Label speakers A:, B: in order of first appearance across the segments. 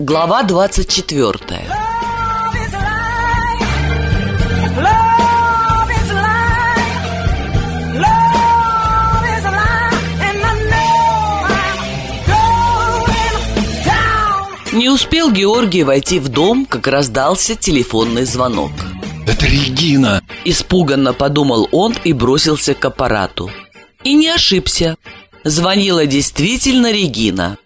A: Глава 24 Не успел Георгий войти в дом, как раздался телефонный звонок.
B: Это Регина.
A: Испуганно подумал он и бросился к аппарату. И не ошибся. Звонила действительно Регина.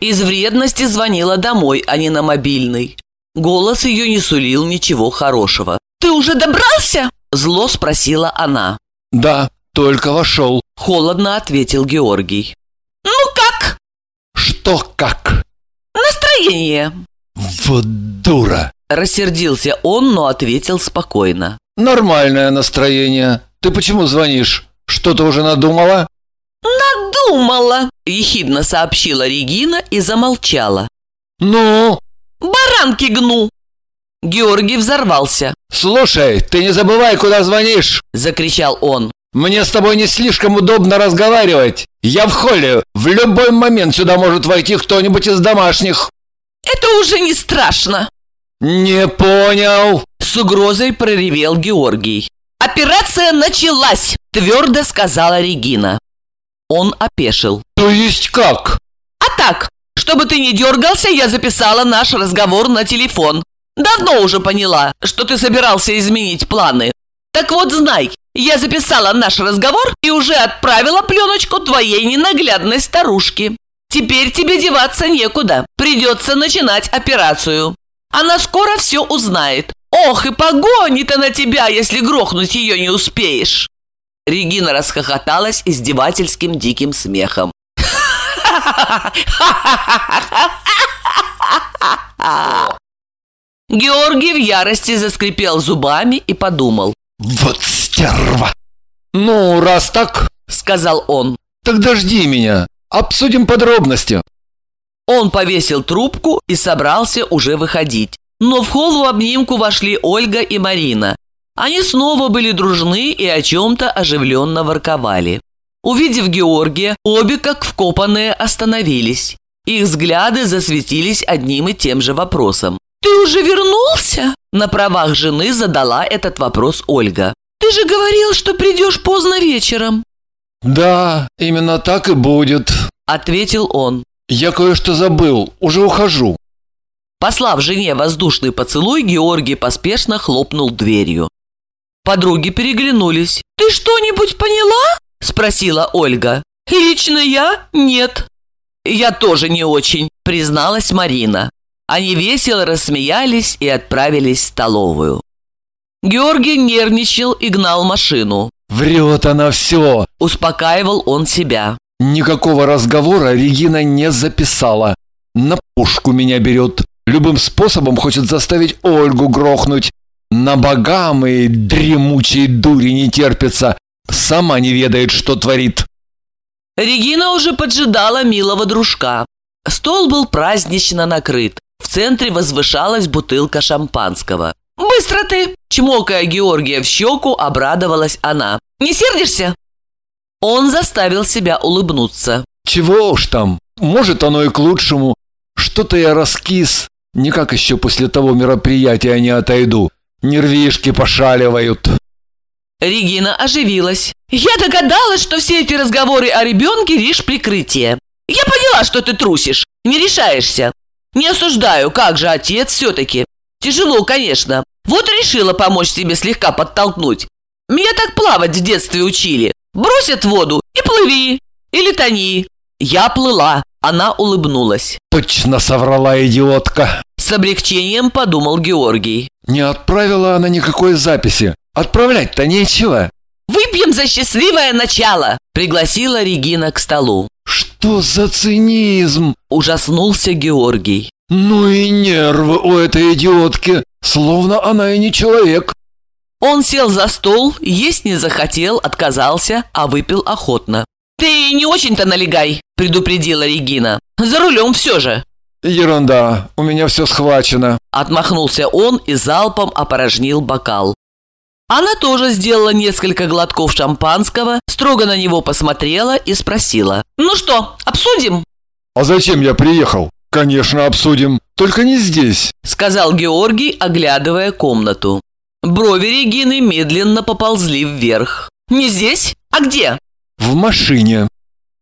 A: Из вредности звонила домой, а не на мобильный. Голос ее не сулил ничего хорошего. «Ты уже добрался?» Зло спросила она.
B: Да, только вошел.
A: Холодно ответил Георгий. «Ну как?»
B: Что как?
A: Настроение.
B: Вот дура.
A: Рассердился он, но ответил спокойно.
B: Нормальное настроение. Ты почему звонишь? Что-то уже надумала?
A: «Надумала!» – ехидно сообщила Регина и замолчала.
B: Ну,
A: «Баранки гну!» Георгий взорвался.
B: слушай, ты не забывай, куда звонишь.
A: Закричал он.
B: Мне с тобой не слишком удобно разговаривать. Я в холле. В любой момент сюда может войти кто-нибудь из домашних.
A: «Это уже не страшно!»
B: Не понял.
A: С угрозой проревел Георгий. «Операция началась!» – твердо сказала Регина. Он опешил.
B: То есть как?
A: «А так, чтобы ты не дергался, я записала наш разговор на телефон. Давно уже поняла, что ты собирался изменить планы. Так вот знай, я записала наш разговор и уже отправила пленочку твоей ненаглядной старушке. Теперь тебе деваться некуда, придется начинать операцию. Она скоро все узнает. Ох, и погонит она тебя, если грохнуть ее не успеешь. Регина расхохоталась издевательским диким смехом. Георгий в ярости заскрипел зубами и подумал.
B: Вот стерва. Ну, раз так,
A: Сказал он.
B: тогда жди меня. Обсудим подробности.
A: Он повесил трубку и собрался уже выходить. Но в холл в обнимку вошли Ольга и Марина. Они снова были дружны и о чем-то оживленно ворковали. Увидев Георгия, обе, как вкопанные, остановились. Их взгляды засветились одним и тем же вопросом. «Ты уже вернулся?» На правах жены задала этот вопрос Ольга. «Ты же говорил, что придешь поздно вечером»,
B: Да, именно так и будет.
A: ответил он.
B: Я кое-что забыл. Уже ухожу.
A: Послав жене воздушный поцелуй, Георгий поспешно хлопнул дверью. Подруги переглянулись. «Ты что-нибудь поняла?» – спросила Ольга. «Лично я? Нет». «Я тоже не очень», – призналась Марина. Они весело рассмеялись и отправились в столовую. Георгий нервничал и гнал машину.
B: Врет она все.
A: Успокаивал он себя.
B: Никакого разговора Регина не записала. На пушку меня берет. Любым способом хочет заставить Ольгу грохнуть. На богам и дремучей дури не терпится. Сама не ведает, что творит.
A: Регина уже поджидала милого дружка. Стол был празднично накрыт. В центре возвышалась бутылка шампанского. «Быстро ты!» Чмокая Георгия в щеку, обрадовалась она. «Не сердишься?» Он заставил себя улыбнуться.
B: Чего уж там. Может, оно и к лучшему. Что-то я раскис. Никак еще после того мероприятия не отойду. Нервишки пошаливают.
A: Регина оживилась. «Я догадалась, что все эти разговоры о ребенке лишь прикрытие. Я поняла, что ты трусишь, не решаешься. Не осуждаю, как же отец все-таки. Тяжело, конечно. Вот решила помочь тебе слегка подтолкнуть. Меня так плавать в детстве учили. Бросят в воду и плыви. Или тони. Я плыла. Она улыбнулась.
B: Точно соврала идиотка.
A: С облегчением подумал Георгий.
B: Не отправила она никакой записи. Отправлять-то нечего.
A: «Выпьем за счастливое начало!» Пригласила Регина к столу.
B: Что за цинизм?
A: Ужаснулся Георгий.
B: Ну и нервы у этой идиотки. Словно она и не человек.
A: Он сел за стол, есть не захотел, отказался, а выпил охотно. «Ты не очень-то налегай», – предупредила Регина. «За рулем все же».
B: Ерунда, у меня все схвачено.
A: Отмахнулся он и залпом опорожнил бокал. Она тоже сделала несколько глотков шампанского, строго на него посмотрела и спросила. «Ну что, обсудим?»
B: А зачем я приехал? Конечно, обсудим. Только не здесь.
A: Сказал Георгий, оглядывая комнату. Брови Регины медленно поползли вверх. Не здесь? А где?
B: В машине.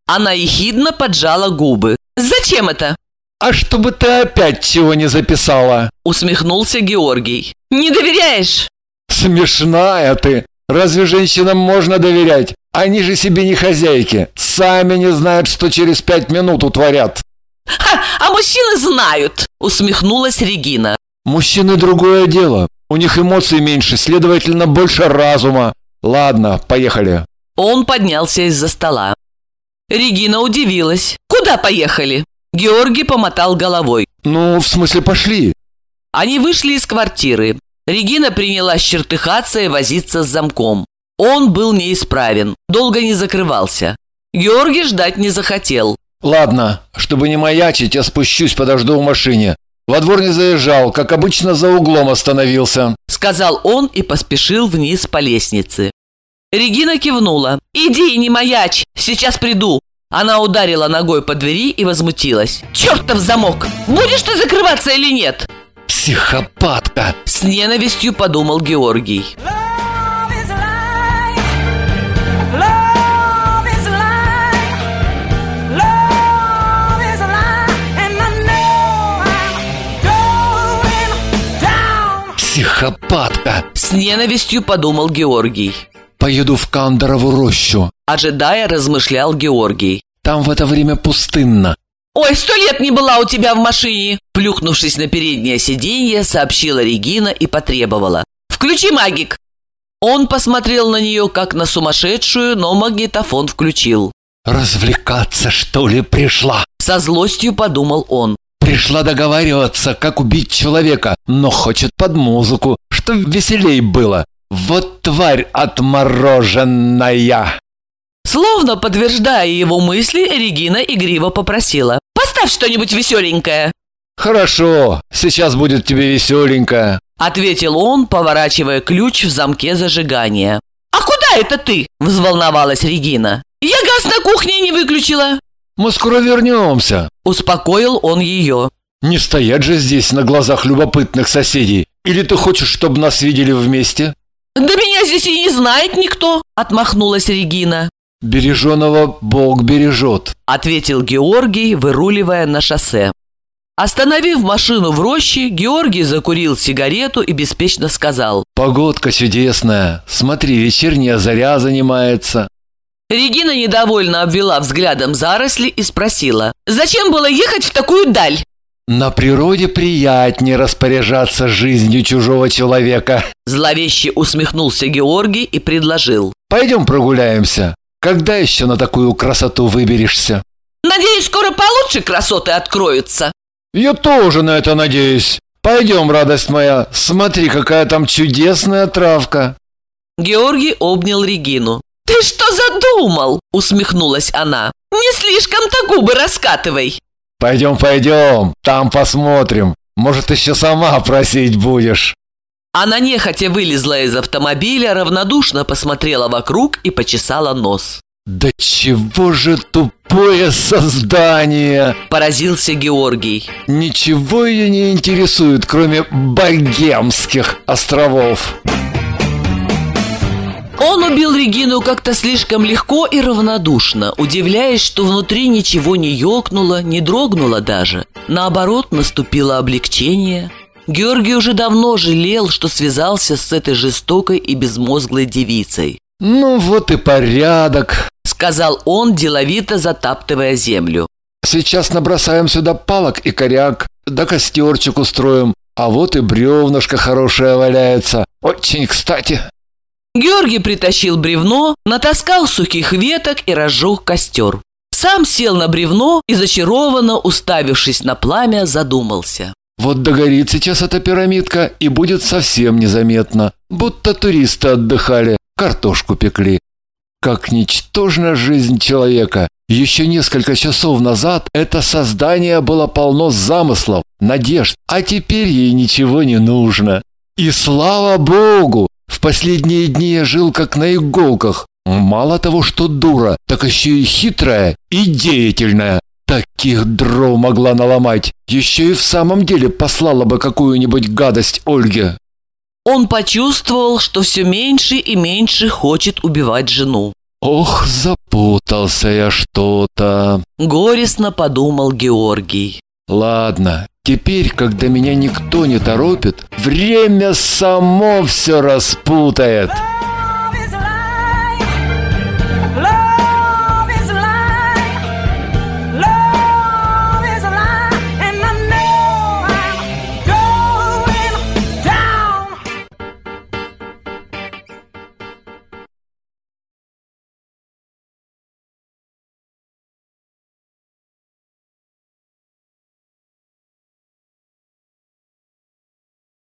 A: Она ехидно поджала губы. Зачем это?
B: А чтобы ты опять чего не записала?
A: Усмехнулся Георгий. Не доверяешь?
B: Смешная ты. Разве женщинам можно доверять? Они же себе не хозяйки. Сами не знают, что через пять минут утворят.
A: Ха, а мужчины знают, усмехнулась Регина.
B: Мужчины другое дело. У них эмоций меньше, следовательно, больше разума. Ладно, поехали.
A: Он поднялся из-за стола. Регина удивилась. «Куда поехали?» Георгий помотал головой.
B: «Ну, в смысле, пошли».
A: Они вышли из квартиры. Регина принялась чертыхаться и возиться с замком. Он был неисправен, долго не закрывался. Георгий ждать не захотел.
B: «Ладно, чтобы не маячить, я спущусь, подожду в машине. Во двор не заезжал, как обычно за углом остановился»,
A: сказал он и поспешил вниз по лестнице. Регина кивнула. «Иди, не маяч, сейчас приду». Она ударила ногой по двери и возмутилась. «Чертов замок! Будешь ты закрываться или нет?»
B: «Психопатка!»
A: С ненавистью подумал Георгий.
B: Психопатка!
A: С ненавистью подумал Георгий.
B: Поеду в Кандорову рощу.
A: Ожидая, размышлял Георгий.
B: Там в это время пустынно.
A: «Ой, сто лет не была у тебя в машине!» Плюхнувшись на переднее сиденье, сообщила Регина и потребовала. «Включи магик!» Он посмотрел на нее, как на сумасшедшую, но магнитофон включил.
B: «Развлекаться, что ли, пришла?»
A: Со злостью подумал он.
B: «Пришла договариваться, как убить человека, но хочет под музыку, что веселей было. Вот тварь отмороженная!»
A: Словно подтверждая его мысли, Регина игриво попросила. «Поставь что-нибудь веселенькое!»
B: «Хорошо, сейчас будет тебе веселенькое!»
A: Ответил он, поворачивая ключ в замке зажигания. «А куда это ты?» – взволновалась Регина. «Я газ на кухне не выключила!»
B: «Мы скоро вернемся!»
A: – успокоил он ее.
B: «Не стоять же здесь на глазах любопытных соседей! Или ты хочешь, чтобы нас видели вместе?»
A: «Да меня здесь и не знает никто!» – отмахнулась Регина.
B: «Береженого Бог бережет», –
A: ответил Георгий, выруливая на шоссе. Остановив машину в роще, Георгий закурил сигарету и беспечно сказал.
B: «Погодка чудесная. Смотри, вечерняя заря занимается».
A: Регина недовольно обвела взглядом заросли и спросила. «Зачем было ехать в такую даль?»
B: «На природе приятнее распоряжаться жизнью чужого человека»,
A: Зловеще усмехнулся Георгий и предложил.
B: «Пойдем прогуляемся. Когда еще на такую красоту выберешься?»
A: «Надеюсь, скоро получше красоты откроются».
B: «Я тоже на это надеюсь. Пойдем, радость моя, смотри, какая там чудесная травка».
A: Георгий обнял Регину. «Ты что задумал?» – усмехнулась она. «Не слишком-то губы раскатывай».
B: «Пойдем, пойдем, там посмотрим. Может, еще сама просить будешь».
A: Она нехотя вылезла из автомобиля, равнодушно посмотрела вокруг и почесала нос.
B: «Да чего же тупое создание!»
A: – поразился Георгий.
B: «Ничего ее не интересует, кроме богемских островов!»
A: Он убил Регину как-то слишком легко и равнодушно, удивляясь, что внутри ничего не ёкнуло, не дрогнуло даже. Наоборот, наступило облегчение – Георгий уже давно жалел, что связался с этой жестокой и безмозглой девицей.
B: «Ну вот и порядок», —
A: сказал он, деловито затаптывая землю.
B: «Сейчас набросаем сюда палок и коряк, да костерчик устроим, а вот и бревнышко хорошее валяется. Очень кстати».
A: Георгий притащил бревно, натаскал сухих веток и разжег костер. Сам сел на бревно и, зачарованно уставившись на пламя, задумался.
B: Вот догорит сейчас эта пирамидка, и будет совсем незаметно, будто туристы отдыхали, картошку пекли. Как ничтожна жизнь человека. Еще несколько часов назад это создание было полно замыслов, надежд, а теперь ей ничего не нужно. И слава богу, в последние дни я жил как на иголках. Мало того, что дура, так еще и хитрая и деятельная. Таких дров могла наломать. Еще и в самом деле послала бы какую-нибудь гадость Ольге.
A: Он почувствовал, что все меньше и меньше хочет убивать жену.
B: Ох, запутался я что-то.
A: Горестно подумал Георгий.
B: Ладно, теперь, когда меня никто не торопит, время само все распутает.